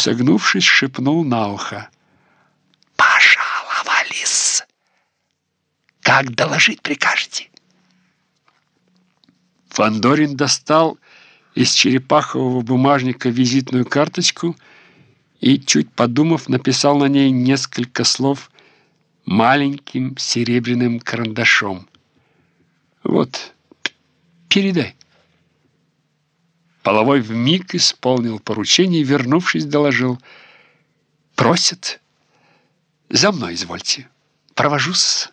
согнувшись, шепнул на ухо. «Пожаловались! Как доложить прикажете?» Фандорин достал из черепахового бумажника визитную карточку и, чуть подумав, написал на ней несколько слов маленьким серебряным карандашом. «Вот, передай». Половой вмиг исполнил поручение и, вернувшись, доложил. «Просят. За мной извольте. Провожусь».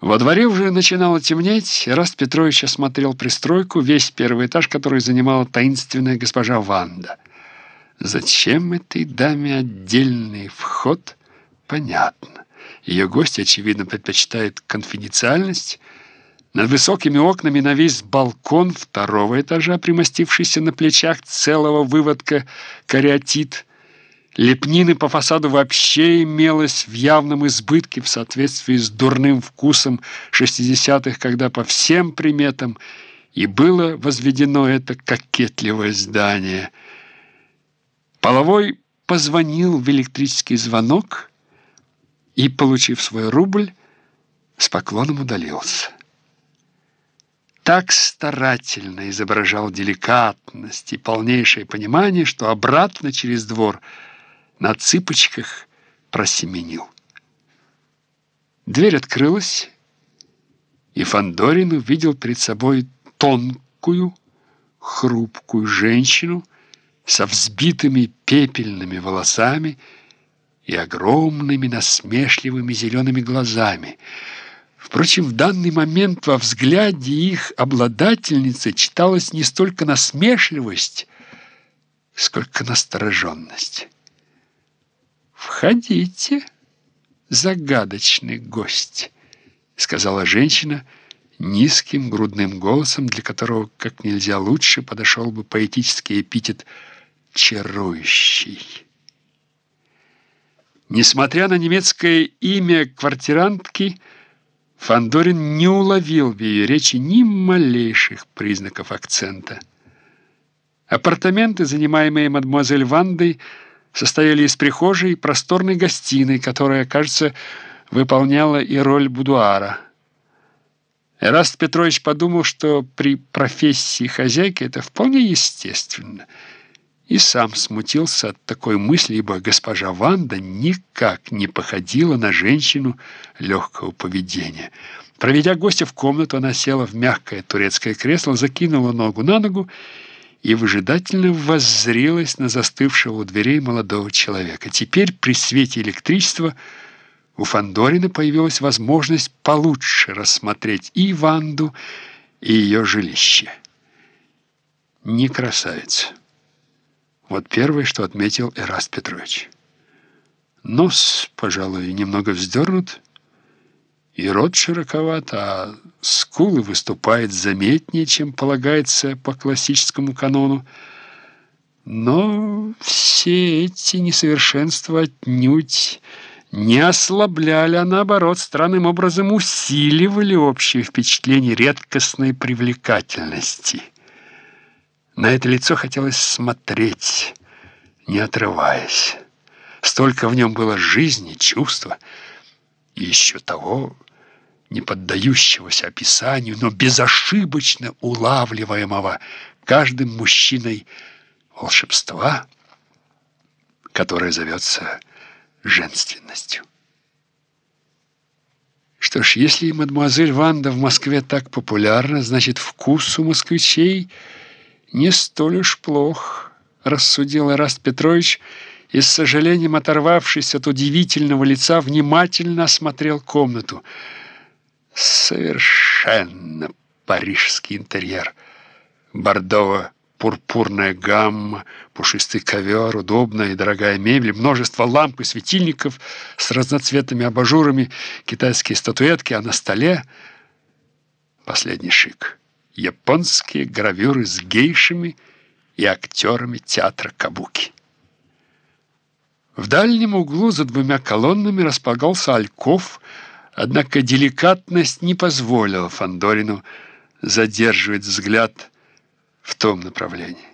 Во дворе уже начинало темнеть. Раст Петрович осмотрел пристройку, весь первый этаж, который занимала таинственная госпожа Ванда. Зачем этой даме отдельный вход? Понятно. Ее гости, очевидно, предпочитают конфиденциальность. Над высокими окнами на весь балкон второго этажа, примостившийся на плечах целого выводка кариатит, Лепнины по фасаду вообще имелось в явном избытке в соответствии с дурным вкусом 60-х, когда по всем приметам и было возведено это кокетливое здание. Половой позвонил в электрический звонок и, получив свой рубль, с поклоном удалился. Так старательно изображал деликатность и полнейшее понимание, что обратно через двор – на цыпочках просеменил. Дверь открылась, и Фандорин увидел перед собой тонкую, хрупкую женщину со взбитыми пепельными волосами и огромными насмешливыми зелеными глазами. Впрочем, в данный момент во взгляде их обладательницы читалась не столько насмешливость, сколько настороженность. «Входите, загадочный гость», — сказала женщина низким грудным голосом, для которого как нельзя лучше подошел бы поэтический эпитет «чарующий». Несмотря на немецкое имя квартирантки, Фандорин не уловил в ее речи ни малейших признаков акцента. Апартаменты, занимаемые мадемуазель Вандой, состояли из прихожей и просторной гостиной, которая, кажется, выполняла и роль будуара. Эраст Петрович подумал, что при профессии хозяйки это вполне естественно, и сам смутился от такой мысли, ибо госпожа Ванда никак не походила на женщину легкого поведения. Проведя гостя в комнату, она села в мягкое турецкое кресло, закинула ногу на ногу и выжидательно воззрелась на застывшего у дверей молодого человека. Теперь при свете электричества у Фандорина появилась возможность получше рассмотреть и Ванду, и ее жилище. Не красавица. Вот первое, что отметил Эраст Петрович. Нос, пожалуй, немного вздернут, и рот широковат, а скулы выступают заметнее, чем полагается по классическому канону. Но все эти несовершенства отнюдь не ослабляли, а наоборот, странным образом усиливали общее впечатление редкостной привлекательности. На это лицо хотелось смотреть, не отрываясь. Столько в нем было жизни, чувства, и еще того не поддающегося описанию, но безошибочно улавливаемого каждым мужчиной волшебства, которое зовется женственностью. Что ж, если мадемуазель Ванда в Москве так популярна, значит, вкус у москвичей не столь уж плох, рассудил Ираст Петрович, и с сожалением оторвавшись от удивительного лица, внимательно осмотрел комнату — Совершенно парижский интерьер. Бордово-пурпурная гамма, пушистый ковер, удобная и дорогая мебель, множество ламп и светильников с разноцветными абажурами, китайские статуэтки, а на столе последний шик. Японские гравюры с гейшами и актерами театра Кабуки. В дальнем углу за двумя колоннами располагался альков – Однако деликатность не позволила Фандорину задерживать взгляд в том направлении.